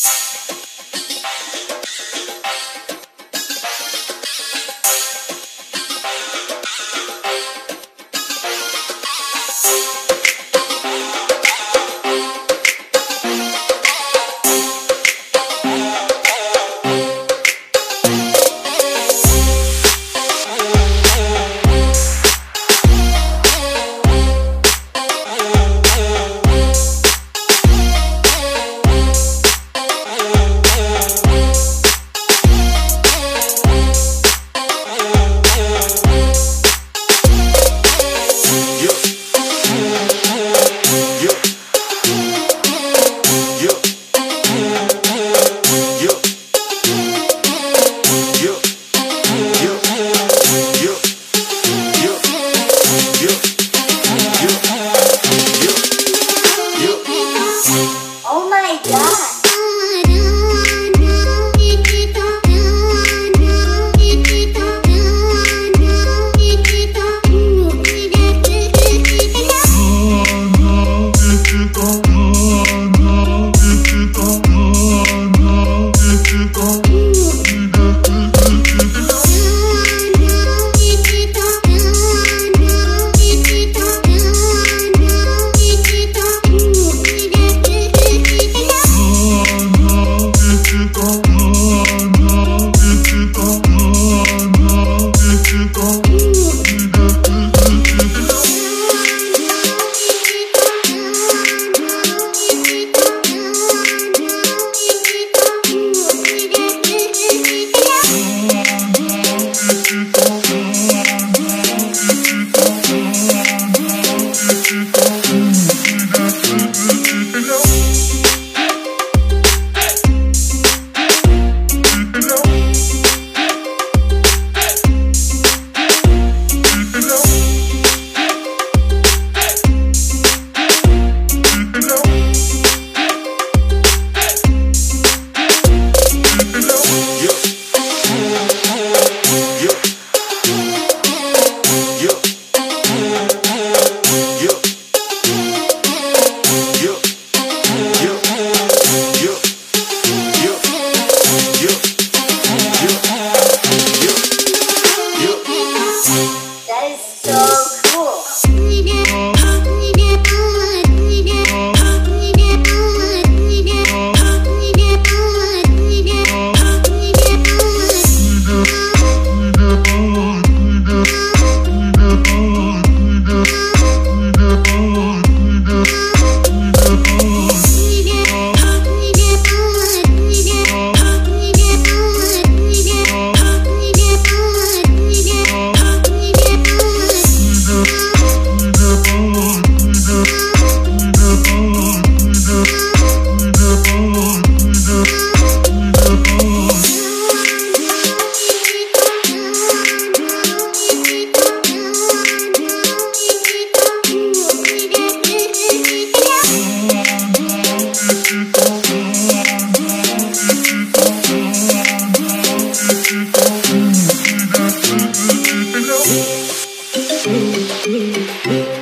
Oh my god! so cool. me, me.